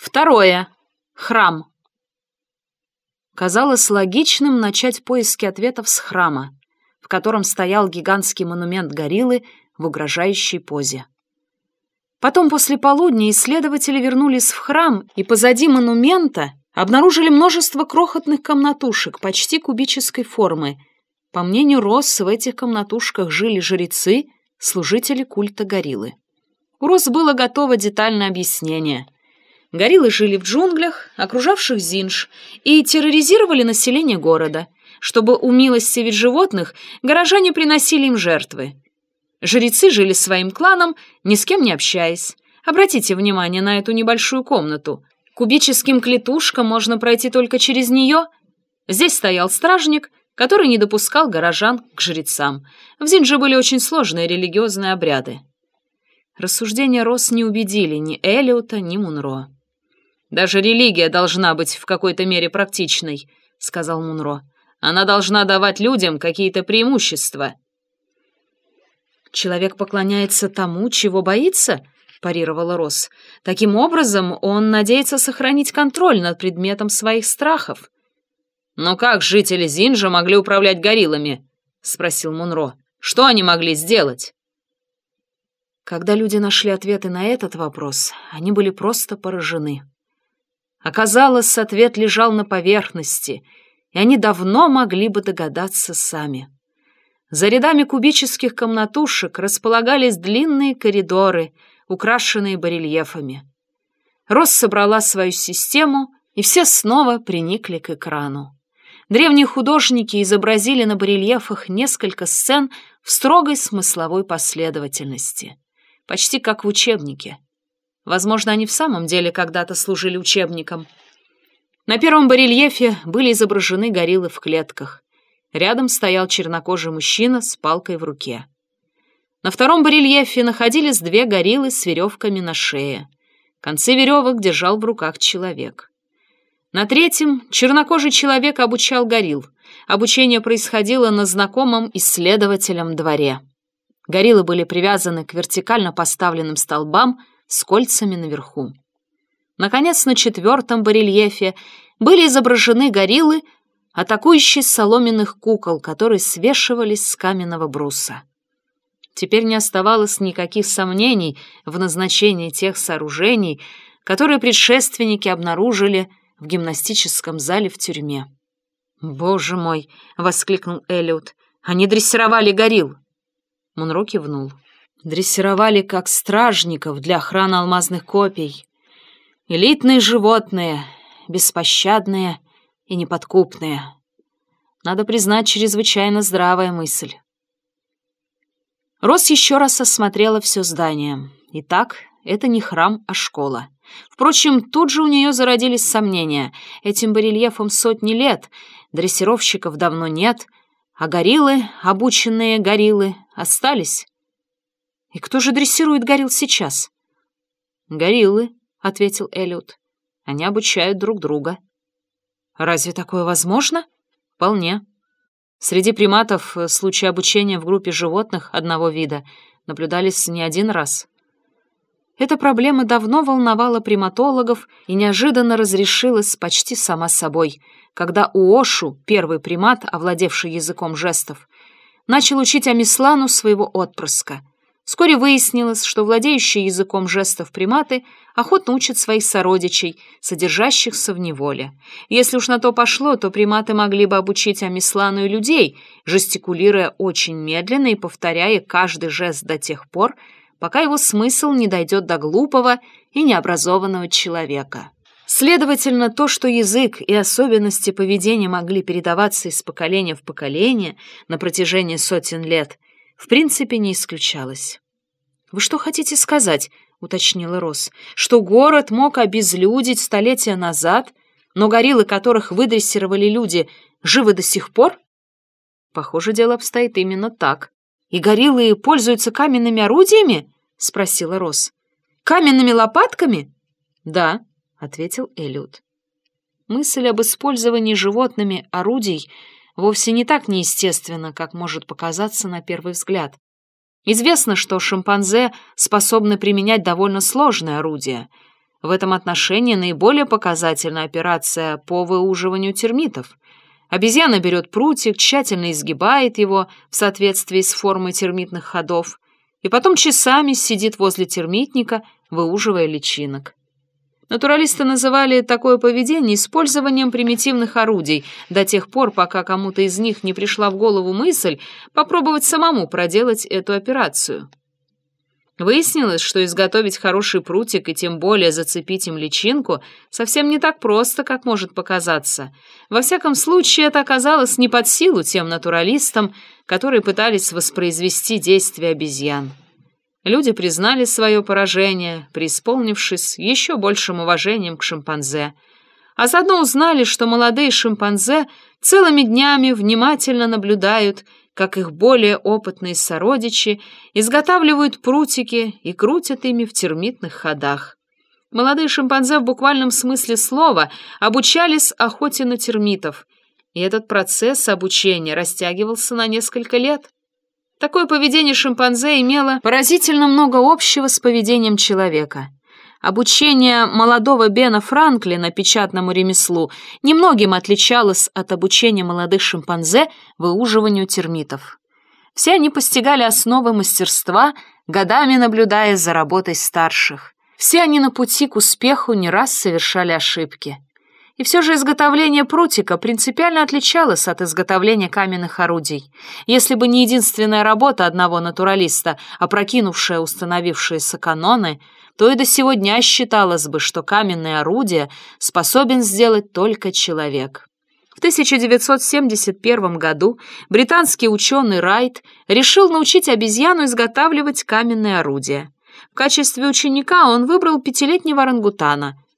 Второе. Храм. Казалось логичным начать поиски ответов с храма, в котором стоял гигантский монумент гориллы в угрожающей позе. Потом после полудня исследователи вернулись в храм и позади монумента обнаружили множество крохотных комнатушек почти кубической формы. По мнению Росс, в этих комнатушках жили жрецы, служители культа гориллы. У Росс было готово детальное объяснение — Гориллы жили в джунглях, окружавших Зинж, и терроризировали население города. Чтобы умилостивить животных, горожане приносили им жертвы. Жрецы жили своим кланом, ни с кем не общаясь. Обратите внимание на эту небольшую комнату. Кубическим клетушкам можно пройти только через нее. Здесь стоял стражник, который не допускал горожан к жрецам. В Зинже были очень сложные религиозные обряды. Рассуждения Рос не убедили ни Элиота, ни Мунро. Даже религия должна быть в какой-то мере практичной, сказал Мунро. Она должна давать людям какие-то преимущества. Человек поклоняется тому, чего боится, парировала Росс. Таким образом, он надеется сохранить контроль над предметом своих страхов. Но как жители Зинжа могли управлять гориллами? спросил Мунро. Что они могли сделать? Когда люди нашли ответы на этот вопрос, они были просто поражены. Оказалось, ответ лежал на поверхности, и они давно могли бы догадаться сами. За рядами кубических комнатушек располагались длинные коридоры, украшенные барельефами. Рос собрала свою систему, и все снова приникли к экрану. Древние художники изобразили на барельефах несколько сцен в строгой смысловой последовательности, почти как в учебнике — Возможно, они в самом деле когда-то служили учебником. На первом барельефе были изображены гориллы в клетках. Рядом стоял чернокожий мужчина с палкой в руке. На втором барельефе находились две гориллы с веревками на шее. Концы веревок держал в руках человек. На третьем чернокожий человек обучал горилл. Обучение происходило на знакомом исследователям дворе. Гориллы были привязаны к вертикально поставленным столбам, с кольцами наверху. Наконец, на четвертом барельефе были изображены гориллы, атакующие соломенных кукол, которые свешивались с каменного бруса. Теперь не оставалось никаких сомнений в назначении тех сооружений, которые предшественники обнаружили в гимнастическом зале в тюрьме. «Боже мой!» — воскликнул Эллиот. «Они дрессировали горилл!» Мунро кивнул. Дрессировали как стражников для охраны алмазных копий. Элитные животные, беспощадные и неподкупные. Надо признать, чрезвычайно здравая мысль. Рос еще раз осмотрела все здание. Итак, это не храм, а школа. Впрочем, тут же у нее зародились сомнения. Этим барельефом сотни лет, дрессировщиков давно нет, а гориллы, обученные гориллы, остались. «И кто же дрессирует горилл сейчас?» «Гориллы», — ответил Эллиот. «Они обучают друг друга». «Разве такое возможно?» «Вполне. Среди приматов э, случаи обучения в группе животных одного вида наблюдались не один раз». Эта проблема давно волновала приматологов и неожиданно разрешилась почти сама собой, когда Уошу, первый примат, овладевший языком жестов, начал учить Амислану своего отпрыска — Вскоре выяснилось, что владеющие языком жестов приматы охотно учат своих сородичей, содержащихся в неволе. Если уж на то пошло, то приматы могли бы обучить Амислану и людей, жестикулируя очень медленно и повторяя каждый жест до тех пор, пока его смысл не дойдет до глупого и необразованного человека. Следовательно, то, что язык и особенности поведения могли передаваться из поколения в поколение на протяжении сотен лет – в принципе не исключалось. «Вы что хотите сказать?» — уточнила Рос. «Что город мог обезлюдить столетия назад, но гориллы, которых выдрессировали люди, живы до сих пор?» «Похоже, дело обстоит именно так. И гориллы пользуются каменными орудиями?» — спросила Рос. «Каменными лопатками?» «Да», — ответил Эллиот. Мысль об использовании животными орудий — вовсе не так неестественно, как может показаться на первый взгляд. Известно, что шимпанзе способны применять довольно сложные орудия. В этом отношении наиболее показательна операция по выуживанию термитов. Обезьяна берет прутик, тщательно изгибает его в соответствии с формой термитных ходов и потом часами сидит возле термитника, выуживая личинок. Натуралисты называли такое поведение использованием примитивных орудий до тех пор, пока кому-то из них не пришла в голову мысль попробовать самому проделать эту операцию. Выяснилось, что изготовить хороший прутик и тем более зацепить им личинку совсем не так просто, как может показаться. Во всяком случае, это оказалось не под силу тем натуралистам, которые пытались воспроизвести действия обезьян. Люди признали свое поражение, преисполнившись еще большим уважением к шимпанзе, а заодно узнали, что молодые шимпанзе целыми днями внимательно наблюдают, как их более опытные сородичи изготавливают прутики и крутят ими в термитных ходах. Молодые шимпанзе в буквальном смысле слова обучались охоте на термитов, и этот процесс обучения растягивался на несколько лет. Такое поведение шимпанзе имело поразительно много общего с поведением человека. Обучение молодого Бена Франклина печатному ремеслу немногим отличалось от обучения молодых шимпанзе выуживанию термитов. Все они постигали основы мастерства, годами наблюдая за работой старших. Все они на пути к успеху не раз совершали ошибки. И все же изготовление прутика принципиально отличалось от изготовления каменных орудий. Если бы не единственная работа одного натуралиста, опрокинувшая установившиеся каноны, то и до сего дня считалось бы, что каменное орудие способен сделать только человек. В 1971 году британский ученый Райт решил научить обезьяну изготавливать каменные орудия. В качестве ученика он выбрал пятилетнего орангутана –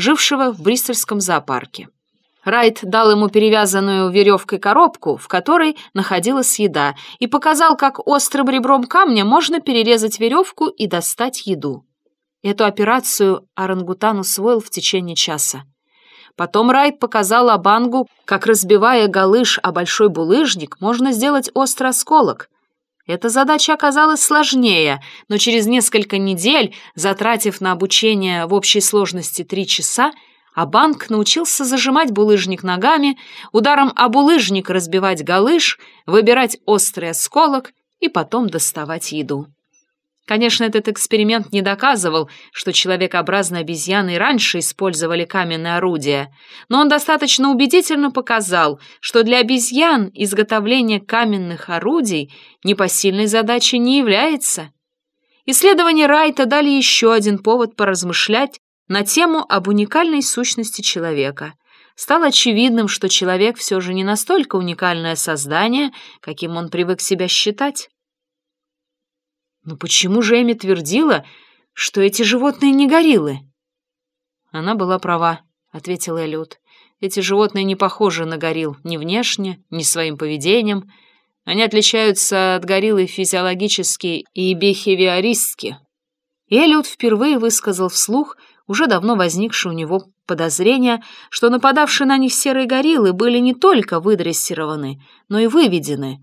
жившего в Бристольском зоопарке. Райт дал ему перевязанную веревкой коробку, в которой находилась еда, и показал, как острым ребром камня можно перерезать веревку и достать еду. Эту операцию орангутан усвоил в течение часа. Потом Райт показал Абангу, как, разбивая галыш о большой булыжник, можно сделать острый осколок — эта задача оказалась сложнее, но через несколько недель, затратив на обучение в общей сложности три часа, Абанк научился зажимать булыжник ногами, ударом об булыжник разбивать галыш, выбирать острый осколок и потом доставать еду. Конечно, этот эксперимент не доказывал, что человекообразные обезьяны раньше использовали каменные орудия, но он достаточно убедительно показал, что для обезьян изготовление каменных орудий непосильной задачей не является. Исследования Райта дали еще один повод поразмышлять на тему об уникальной сущности человека. Стало очевидным, что человек все же не настолько уникальное создание, каким он привык себя считать. Но почему же Эми твердила, что эти животные не гориллы? Она была права, ответил Эллиот. Эти животные не похожи на горилл ни внешне, ни своим поведением. Они отличаются от гориллы физиологически и бихевиористски. Эллиот впервые высказал вслух уже давно возникшее у него подозрение, что нападавшие на них серые гориллы были не только выдрессированы, но и выведены,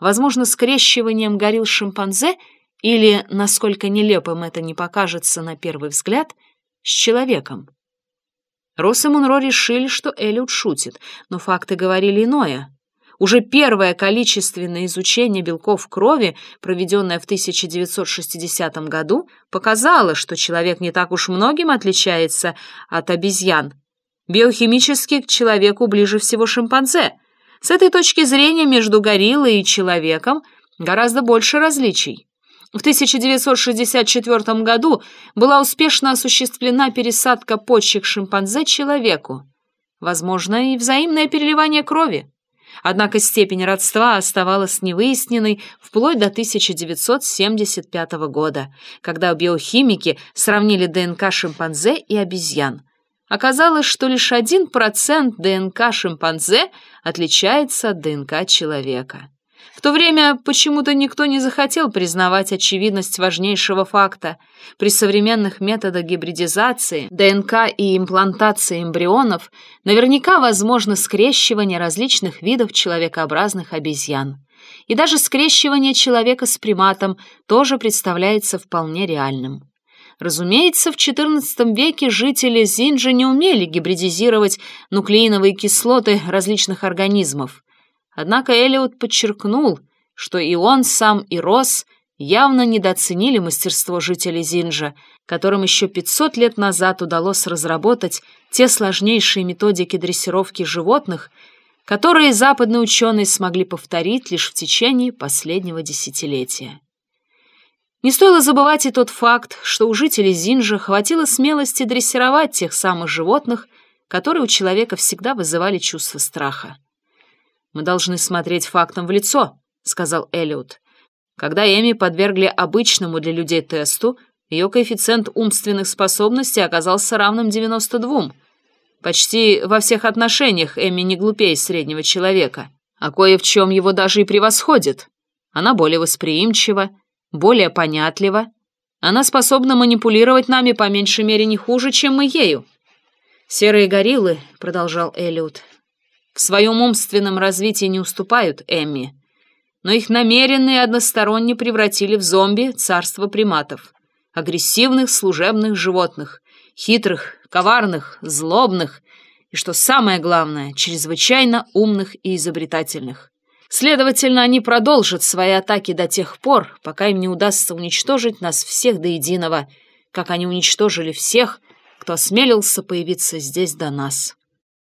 возможно, скрещиванием горилл с шимпанзе или, насколько нелепым это не покажется на первый взгляд, с человеком. Росс и Мунро решили, что Эллиот шутит, но факты говорили иное. Уже первое количественное изучение белков крови, проведенное в 1960 году, показало, что человек не так уж многим отличается от обезьян. Биохимически к человеку ближе всего шимпанзе. С этой точки зрения между гориллой и человеком гораздо больше различий. В 1964 году была успешно осуществлена пересадка почек шимпанзе человеку. Возможно, и взаимное переливание крови. Однако степень родства оставалась невыясненной вплоть до 1975 года, когда биохимики сравнили ДНК шимпанзе и обезьян. Оказалось, что лишь 1% ДНК шимпанзе отличается от ДНК человека. В то время почему-то никто не захотел признавать очевидность важнейшего факта. При современных методах гибридизации, ДНК и имплантации эмбрионов наверняка возможно скрещивание различных видов человекообразных обезьян. И даже скрещивание человека с приматом тоже представляется вполне реальным. Разумеется, в XIV веке жители Зинджа не умели гибридизировать нуклеиновые кислоты различных организмов. Однако Элиот подчеркнул, что и он сам, и Росс явно недооценили мастерство жителей Зинджа, которым еще 500 лет назад удалось разработать те сложнейшие методики дрессировки животных, которые западные ученые смогли повторить лишь в течение последнего десятилетия. Не стоило забывать и тот факт, что у жителей Зинжа хватило смелости дрессировать тех самых животных, которые у человека всегда вызывали чувство страха. «Мы должны смотреть фактам в лицо», — сказал Эллиот. Когда Эми подвергли обычному для людей тесту, ее коэффициент умственных способностей оказался равным 92. Почти во всех отношениях Эми не глупее среднего человека, а кое в чем его даже и превосходит. Она более восприимчива, более понятлива. Она способна манипулировать нами по меньшей мере не хуже, чем мы ею. «Серые гориллы», — продолжал Эллиот, — «в своем умственном развитии не уступают Эмми, но их намеренно и односторонне превратили в зомби царство приматов, агрессивных служебных животных, хитрых, коварных, злобных и, что самое главное, чрезвычайно умных и изобретательных. Следовательно, они продолжат свои атаки до тех пор, пока им не удастся уничтожить нас всех до единого, как они уничтожили всех, кто осмелился появиться здесь до нас.